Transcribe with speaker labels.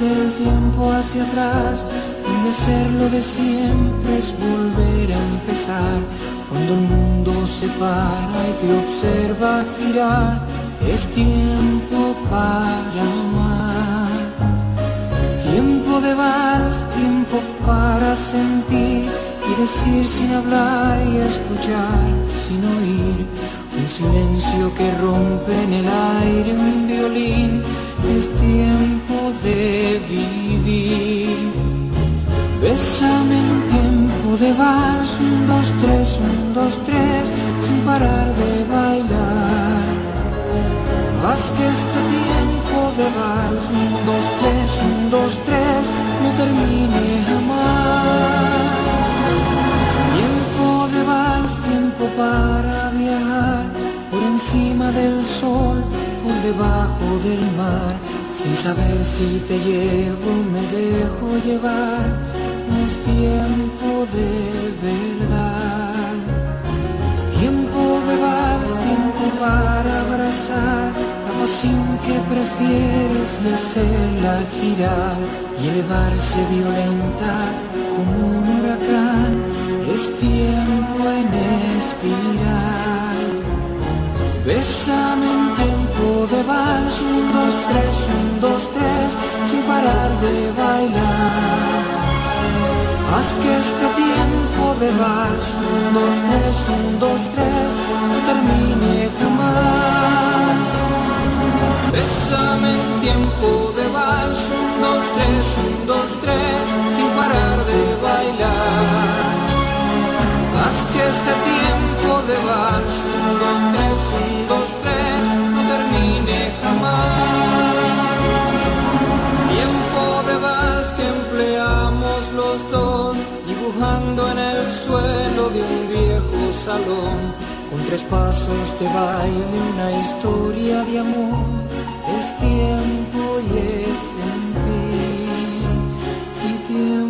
Speaker 1: El tiempo hacia atrás, donde hacerlo de siempre es volver a empezar. Cuando el mundo se para y te observa girar, es tiempo para amar. Tiempo de vals, tiempo para sentir y decir sin hablar y escuchar sin oír. Un silencio que rompe en el aire un violín, es tiempo de vivir. Bésame en tiempo de vals, un, dos, tres, un, dos, tres, sin parar de bailar. Haz que este tiempo de vals, un, dos, tres, un, dos, tres, no termine jamás. Del mar, sin saber si te llevo, me dejo llevar, no es tiempo de verdad. Tiempo de vals, tiempo para abrazar la pasión que prefieres y hacerla girar y elevarse violenta como un huracán. Es tiempo en espiral. Bésame en de vals, un, dos, tres, un, dos, tres, sin parar de bailar. Haz que este tiempo de vals, un, dos, tres, un, dos, tres, no termine jamás. Bésame en tiempo de vals, un, dos, tres, un, dos, tres, sin parar de bailar. Haz que este tiempo de vals, un, dos, tres, dibujando en el suelo de un viejo salón, con tres pasos de baile, una historia de amor. Es tiempo y es en fin, y tiempo